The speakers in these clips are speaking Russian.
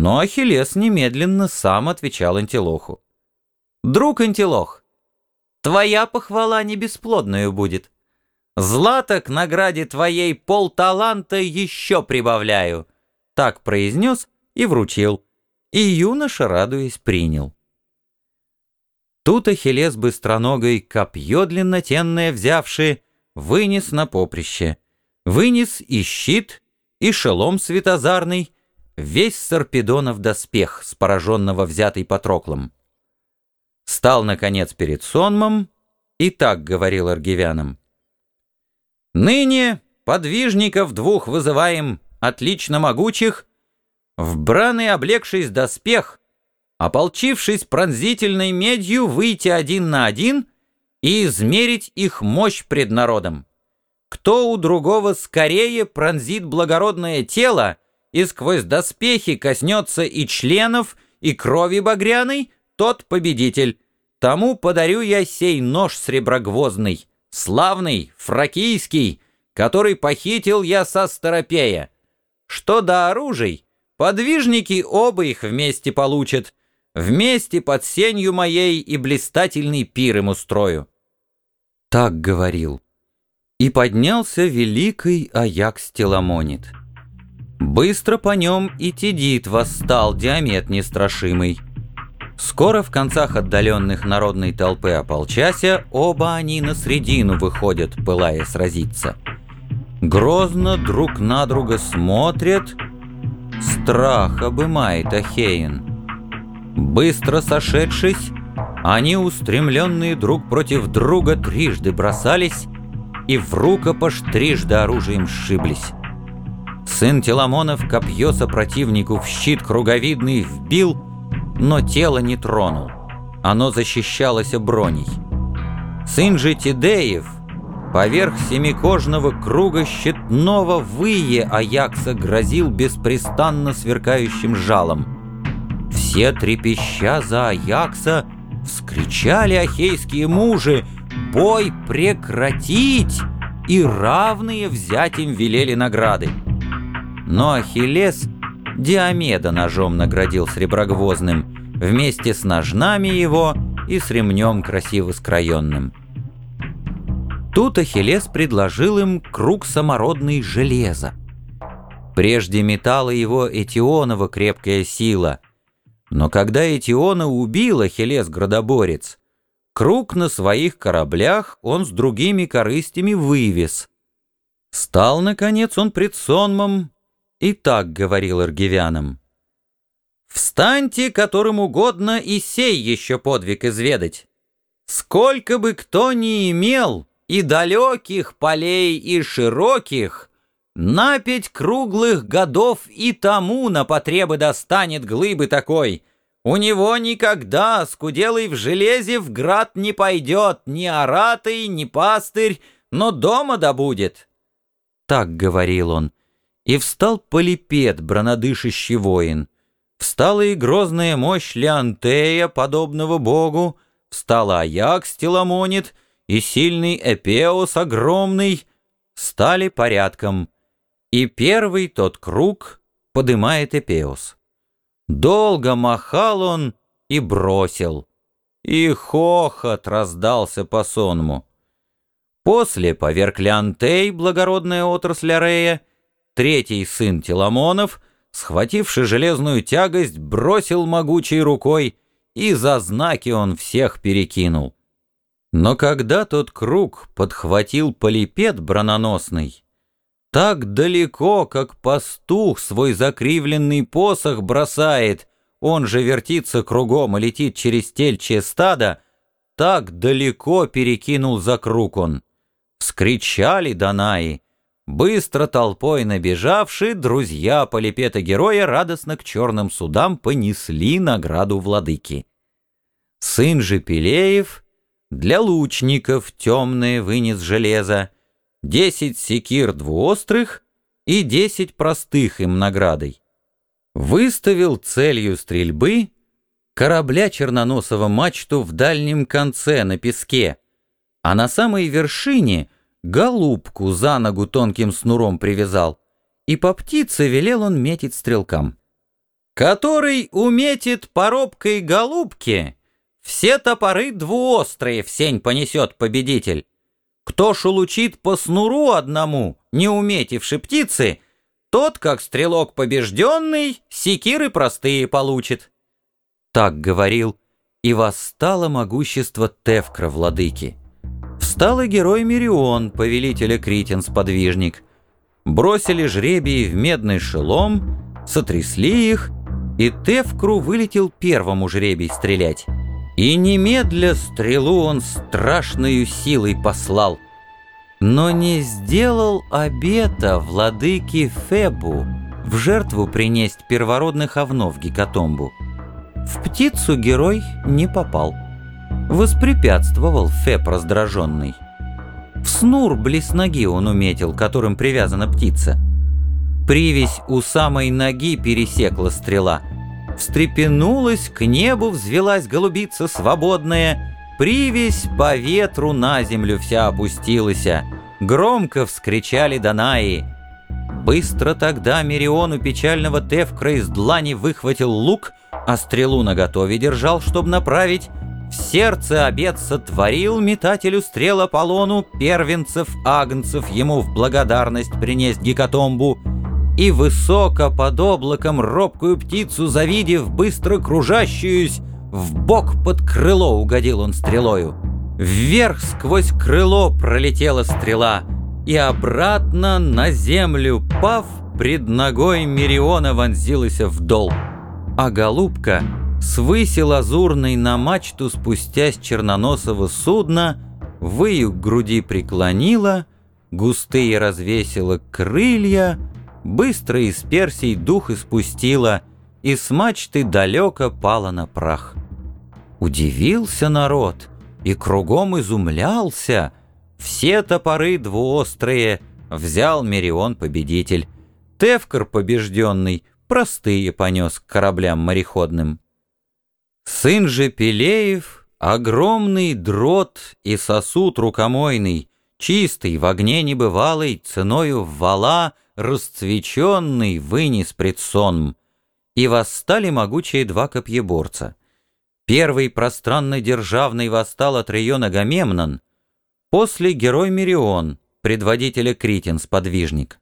Но Ахиллес немедленно сам отвечал Антилоху. «Друг Антилох, твоя похвала не бесплодную будет. Злато к награде твоей полталанта еще прибавляю». Так произнес и вручил, и юноша, радуясь, принял. Тут Ахиллес быстроногой копье длиннотенное взявший, вынес на поприще. Вынес и щит, и шелом светозарный, весь Сарпедонов доспех с пораженного взятый Патроклом. Стал, наконец, перед сонмом и так говорил аргивянам. «Ныне подвижников двух вызываем, отлично могучих, в браны облегшись доспех, ополчившись пронзительной медью, выйти один на один и измерить их мощь пред народом. Кто у другого скорее пронзит благородное тело и сквозь доспехи коснется и членов, и крови багряной, тот победитель. Тому подарю я сей нож среброгвоздный, славный, фракийский, который похитил я со Старопея. Что до оружий, подвижники оба их вместе получат, вместе под сенью моей и блистательный пир им устрою. Так говорил и поднялся великий Аякс Теламонит. Быстро по нем и Тедит восстал Диамет нестрашимый. Скоро в концах отдаленных народной толпы ополчася оба они на средину выходят, пылая сразиться. Грозно друг на друга смотрят, страх обымает Ахеин. Быстро сошедшись, они, устремленные друг против друга, трижды бросались и в рукопаш трижды оружием сшиблись. Сын Теламонов копье сопротивнику в щит круговидный вбил, но тело не тронул. Оно защищалось броней. Сын же Тидеев поверх семикожного круга щитного вые Аякса грозил беспрестанно сверкающим жалом. Все трепеща за Аякса вскричали ахейские мужи — бой прекратить, и равные взять им велели награды. Но Ахиллес Диомеда ножом наградил среброгвозным, вместе с ножнами его и с ремнем красиво скроенным. Тут Ахиллес предложил им круг самородный железа. Прежде метала его Этионова крепкая сила, но когда Этиона убил Ахиллес-градоборец, Круг на своих кораблях он с другими корыстями вывез. Стал, наконец, он пред сонмом и так говорил аргивянам. «Встаньте, которым угодно, и сей еще подвиг изведать. Сколько бы кто ни имел, и далеких полей, и широких, на пять круглых годов и тому на потребы достанет глыбы такой — у него никогда, скуделый в железе, в град не пойдет ни оратый, ни пастырь, но дома добудет. Так говорил он, и встал Полипет, бронодышащий воин. Встала и грозная мощь Леонтея, подобного богу, встала Аякс Теламонит, и сильный Эпеус огромный, стали порядком, и первый тот круг подымает Эпеус. Долго махал он и бросил. И хохот раздался по сонму. После поверг Леонтей, благородная отрасль Арея, третий сын Теламонов, схвативший железную тягость, бросил могучей рукой, и за знаки он всех перекинул. Но когда тот круг подхватил полипет брононосный, так далеко, как пастух свой закривленный посох бросает, он же вертится кругом и летит через тельчье стадо, так далеко перекинул за круг он. Вскричали Данаи. Быстро толпой набежавши, друзья Полипета-героя радостно к черным судам понесли награду владыки. Сын же Пелеев для лучников темное вынес железо, десять секир двуострых и десять простых им наградой. Выставил целью стрельбы корабля черноносого мачту в дальнем конце на песке, а на самой вершине голубку за ногу тонким снуром привязал, и по птице велел он метить стрелкам. который уметит поробкой голубки, все топоры двуострые в сень понесет победитель. Кто шелучит по снуру одному, не уметивши птицы, тот, как стрелок побежденный, секиры простые получит. Так говорил, и восстало могущество Тевкра, владыки. Встал и герой Мирион, повелителя Критин-сподвижник. Бросили жребии в медный шелом, сотрясли их, и Тевкру вылетел первому жребий стрелять. И немедля стрелу он страшную силой послал. Но не сделал обета владыке Фебу в жертву принесть первородных овнов Гекатомбу. В птицу герой не попал. Воспрепятствовал Феб раздраженный. В снур близ ноги он уметил, которым привязана птица. Привязь у самой ноги пересекла стрела. Встрепенулась, к небу взвелась голубица свободная, Привязь по ветру на землю вся опустилась. Громко вскричали Данаи. Быстро тогда Мирион у печального Тевкра из длани выхватил лук, а стрелу наготове держал, чтоб направить. В сердце обед сотворил метателю стрел Аполлону, первенцев агнцев ему в благодарность принесть гекатомбу, и высоко под облаком робкую птицу завидев, быстро кружащуюсь, в бок под крыло угодил он стрелою. Вверх сквозь крыло пролетела стрела, и обратно на землю, пав, пред ногой Мириона вонзилась в дол. А голубка, свыси лазурной на мачту спустясь черноносого судна, выю к груди преклонила, густые развесила крылья, быстро из персий дух испустила, и с мачты далеко пала на прах. Удивился народ и кругом изумлялся. Все топоры двуострые взял Мерион победитель. Тевкар побежденный простые понес к кораблям мореходным. Сын же Пелеев, огромный дрот и сосуд рукомойный, чистый, в огне небывалый, ценою вала, расцвеченный, вынес пред сонм. И восстали могучие два копьеборца — Первый пространно-державный восстал от района Гамемнон, после герой Мирион, предводителя Критин, сподвижник.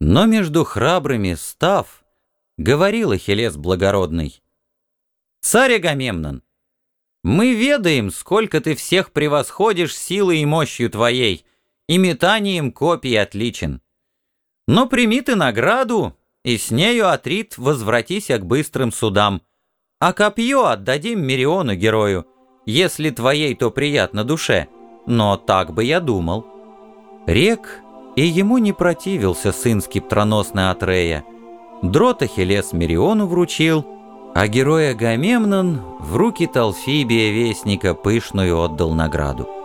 Но между храбрыми став, говорил Ахиллес благородный, «Царь Агамемнон, мы ведаем, сколько ты всех превосходишь силой и мощью твоей, и метанием копий отличен. Но прими ты награду, и с нею, Атрит, возвратися к быстрым судам, а копье отдадим Мириону герою, если твоей то приятно душе. Но так бы я думал. Рек, и ему не противился сын скиптроносный Атрея. Дрот Ахиллес Мириону вручил, а герой Агамемнон в руки Талфибия Вестника пышную отдал награду.